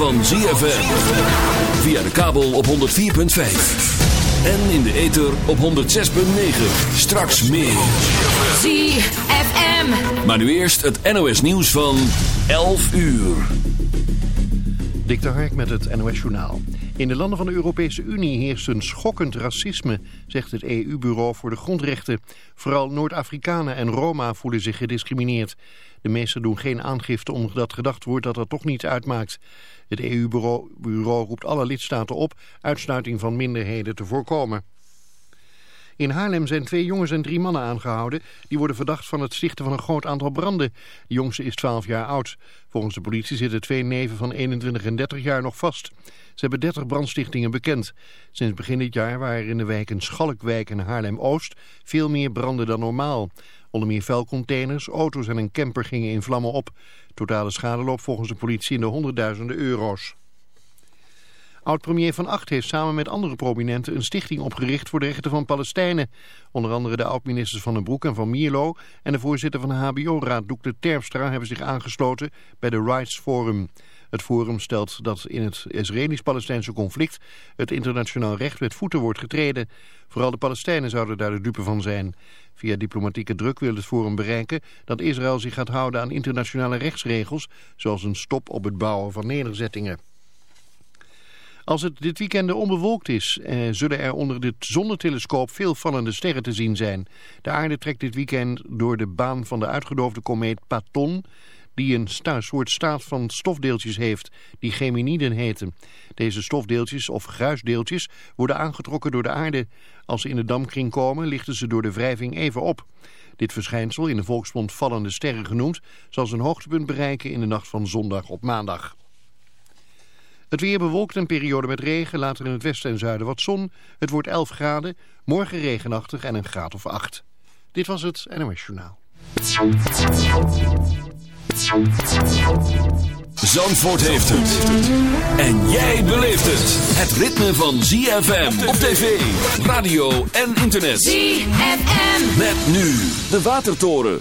van ZFM. Via de kabel op 104.5. En in de ether op 106.9. Straks meer. ZFM. Maar nu eerst het NOS nieuws van 11 uur. Dik de Hark met het NOS Journaal. In de landen van de Europese Unie heerst een schokkend racisme, zegt het EU-bureau voor de grondrechten. Vooral Noord-Afrikanen en Roma voelen zich gediscrimineerd. De meesten doen geen aangifte omdat gedacht wordt dat dat toch niets uitmaakt. Het EU-bureau roept alle lidstaten op uitsluiting van minderheden te voorkomen. In Haarlem zijn twee jongens en drie mannen aangehouden. Die worden verdacht van het stichten van een groot aantal branden. De jongste is 12 jaar oud. Volgens de politie zitten twee neven van 21 en 30 jaar nog vast. Ze hebben 30 brandstichtingen bekend. Sinds begin dit jaar waren er in de wijken Schalkwijk en Haarlem-Oost veel meer branden dan normaal. Onder meer vuilcontainers, auto's en een camper gingen in vlammen op. Totale schade loopt volgens de politie in de honderdduizenden euro's. Oud-premier Van Acht heeft samen met andere prominenten een stichting opgericht voor de rechten van Palestijnen. Onder andere de oud-ministers Van den Broek en Van Mierlo en de voorzitter van de HBO-raad Doekle Terpstra hebben zich aangesloten bij de Rights Forum. Het forum stelt dat in het Israëlisch-Palestijnse conflict het internationaal recht met voeten wordt getreden. Vooral de Palestijnen zouden daar de dupe van zijn. Via diplomatieke druk wil het forum bereiken dat Israël zich gaat houden aan internationale rechtsregels, zoals een stop op het bouwen van nederzettingen. Als het dit weekend onbewolkt is, eh, zullen er onder dit zonnetelescoop veel vallende sterren te zien zijn. De aarde trekt dit weekend door de baan van de uitgedoofde komeet Paton, die een soort staat van stofdeeltjes heeft, die geminiden heten. Deze stofdeeltjes of gruisdeeltjes worden aangetrokken door de aarde. Als ze in de damkring komen, lichten ze door de wrijving even op. Dit verschijnsel, in de volksmond vallende sterren genoemd, zal zijn hoogtepunt bereiken in de nacht van zondag op maandag. Het weer bewolkt een periode met regen, later in het westen en zuiden wat zon. Het wordt 11 graden, morgen regenachtig en een graad of 8. Dit was het NOS Journaal. Zandvoort heeft het. En jij beleeft het. Het ritme van ZFM op tv, radio en internet. ZFM. Met nu de Watertoren.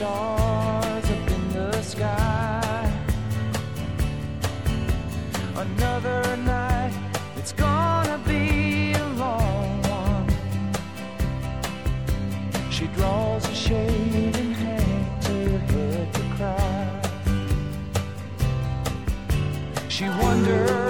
Stars up in the sky. Another night, it's gonna be a long one. She draws a shade and hangs her head to cry. She wonders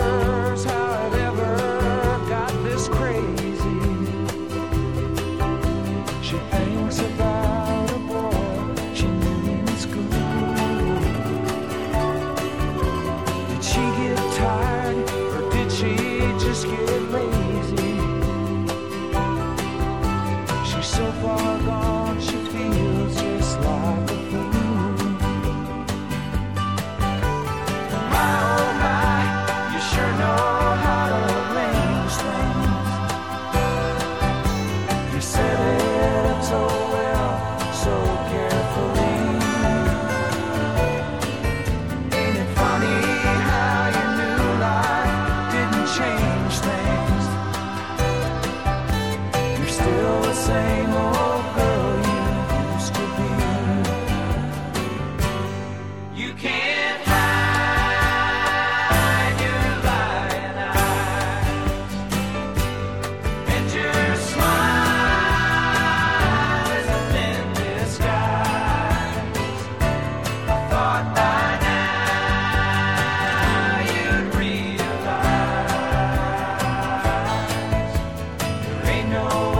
know.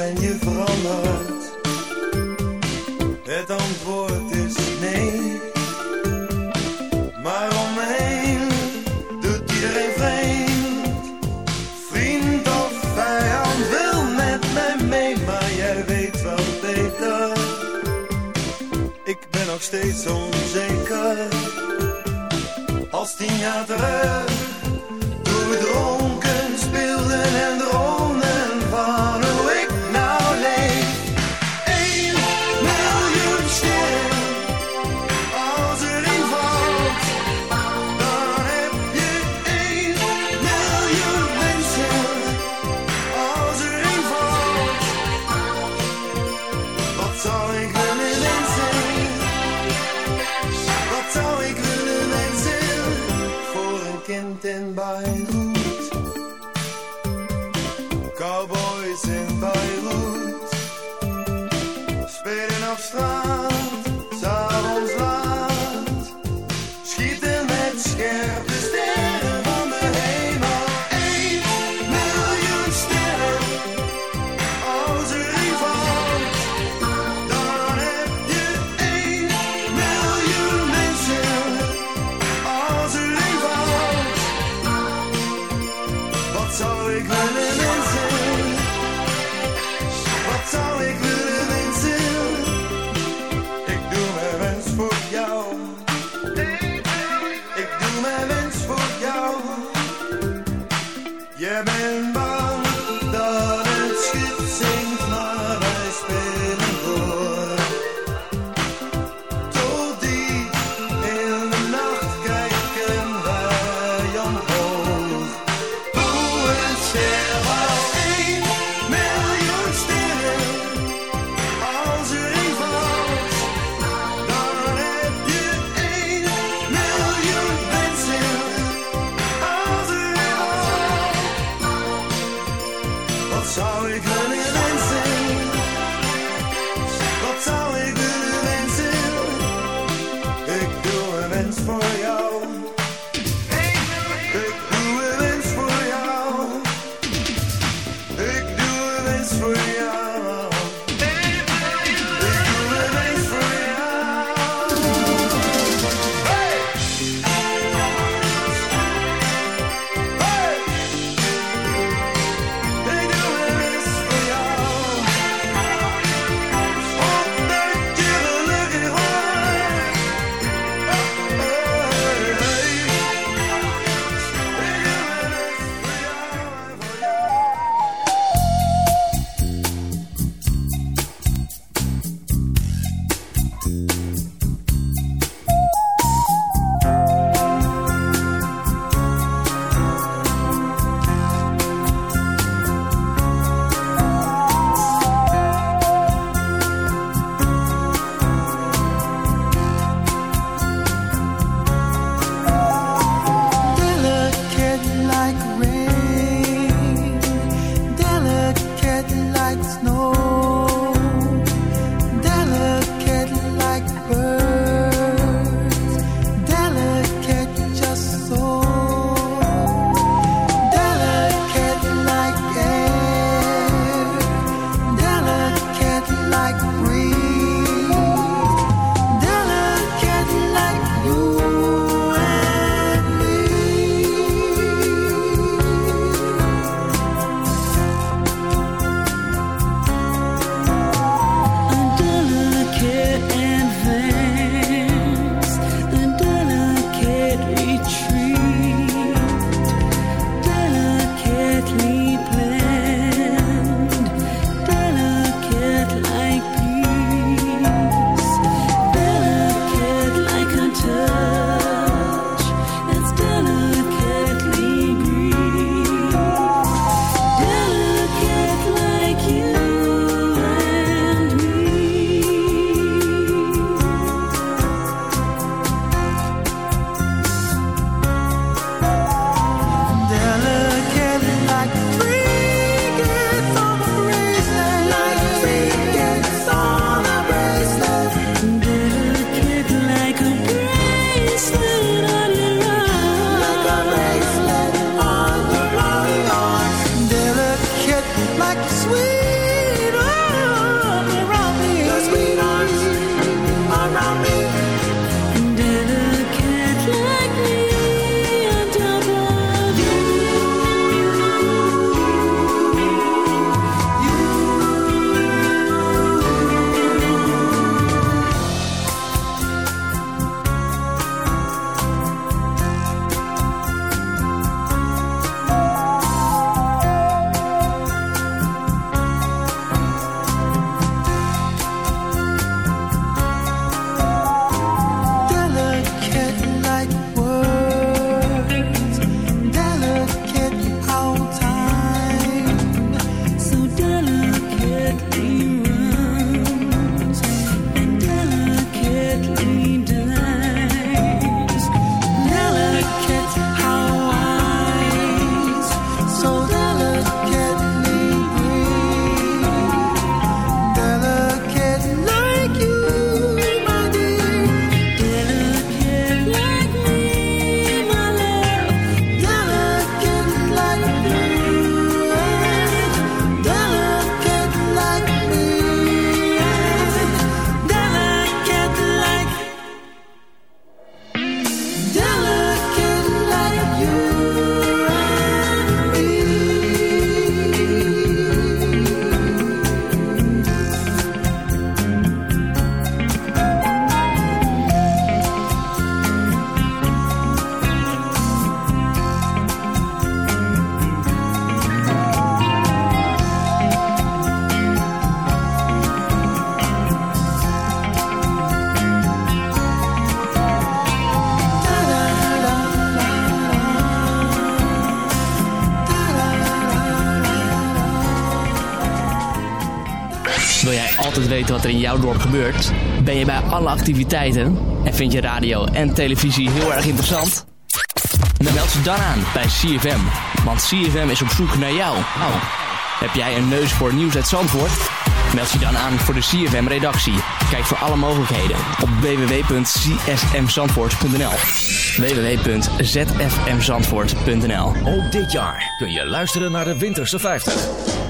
ben je veranderd? Het antwoord is nee. Maar omheen me heen doet iedereen vreemd. Vriend of vijand wil met mij mee, maar jij weet wel beter. Ik ben nog steeds onzeker. Als tien jaar terug, toen we dronken speelden en droomden van. Wat er in jouw dorp gebeurt? Ben je bij alle activiteiten? En vind je radio en televisie heel erg interessant? Dan meld ze dan aan bij CFM. Want CFM is op zoek naar jou. Oh. Heb jij een neus voor nieuws uit Zandvoort? Meld je dan aan voor de CFM-redactie. Kijk voor alle mogelijkheden op www.csmzandvoort.nl www.zfmzandvoort.nl Ook dit jaar kun je luisteren naar de Winterse 50.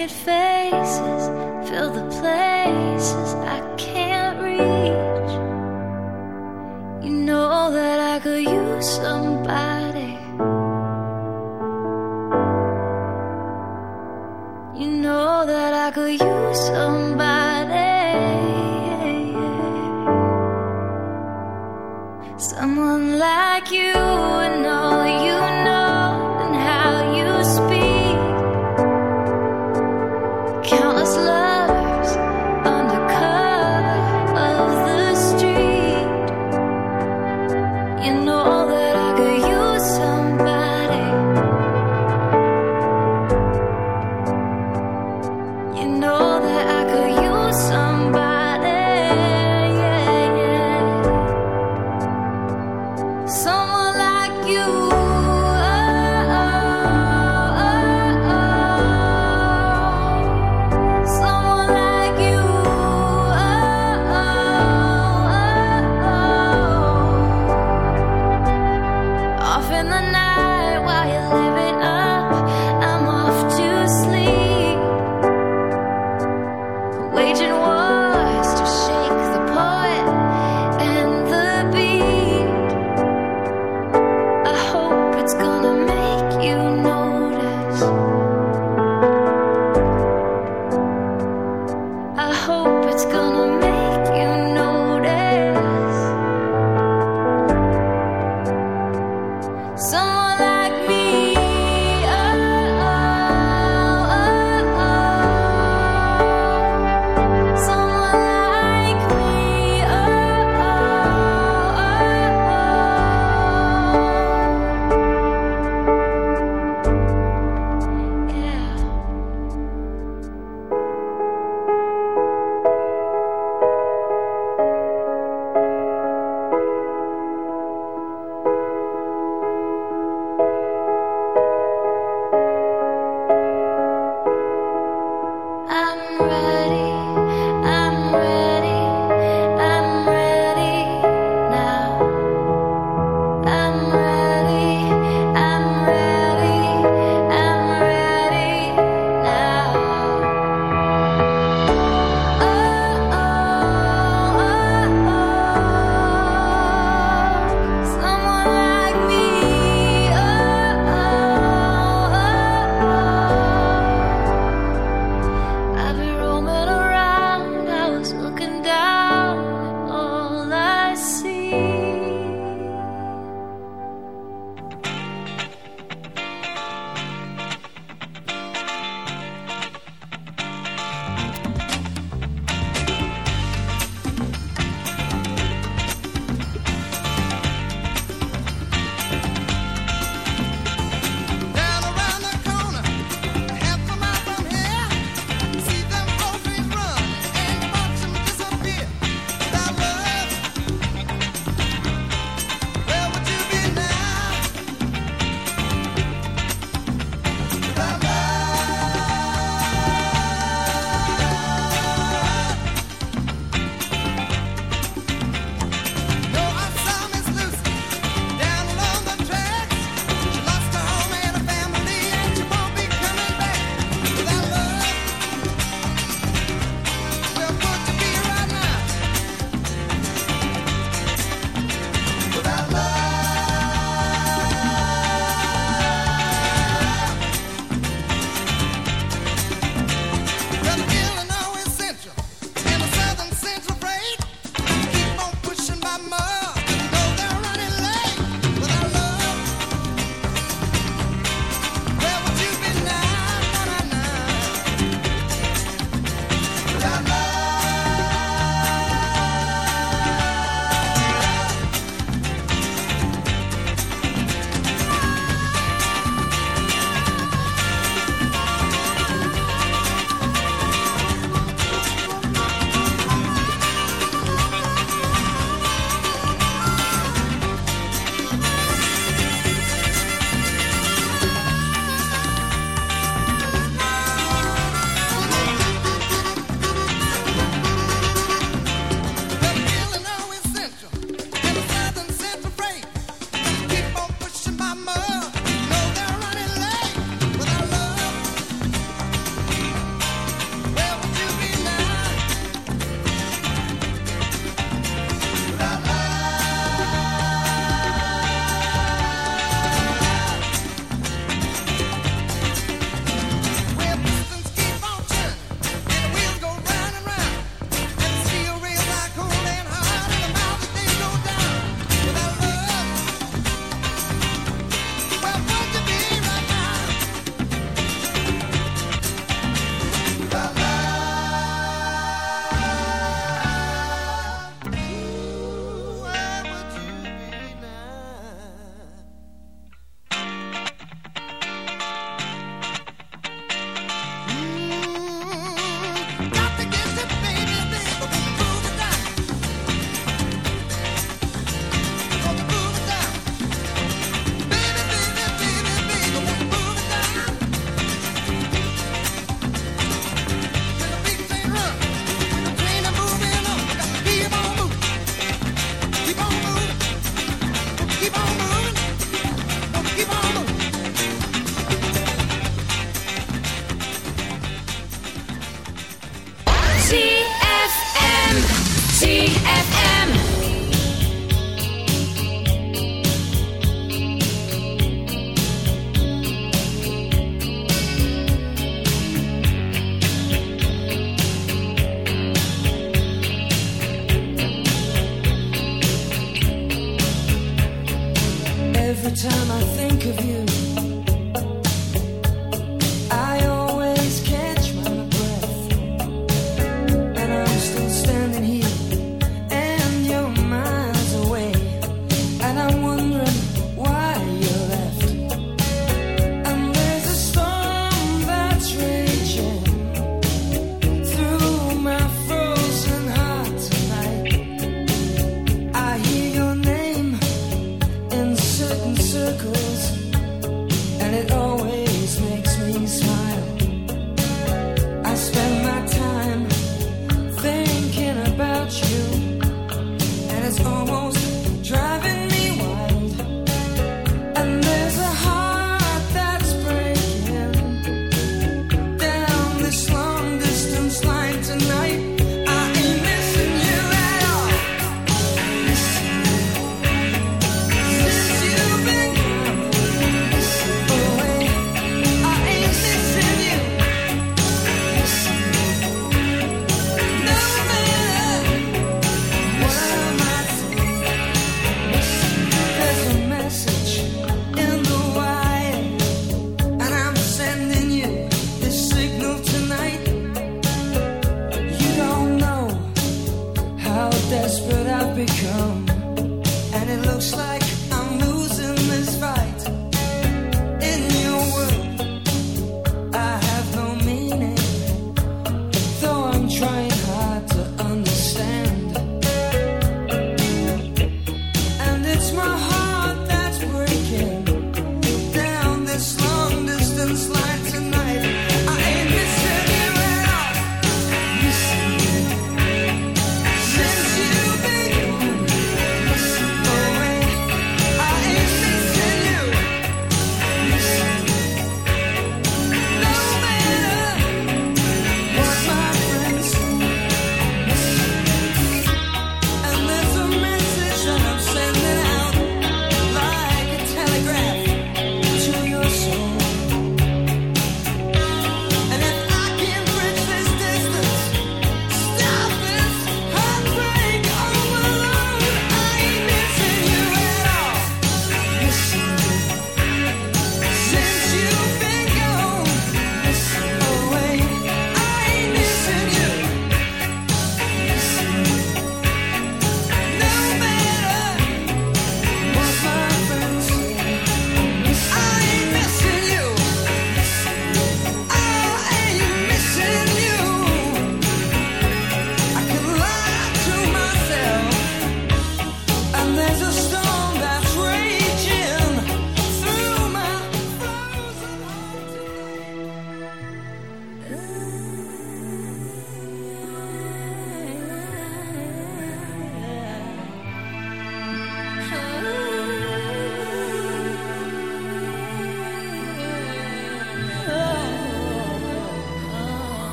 it fell.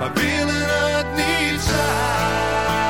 maar willen het niet zijn.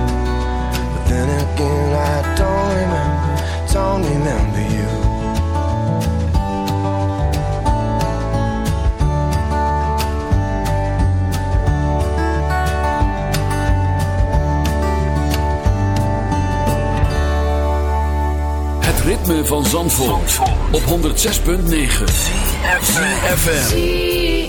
Then again, I don't remember, don't remember you. Het ritme van Zandvoort, op 106.9 FM.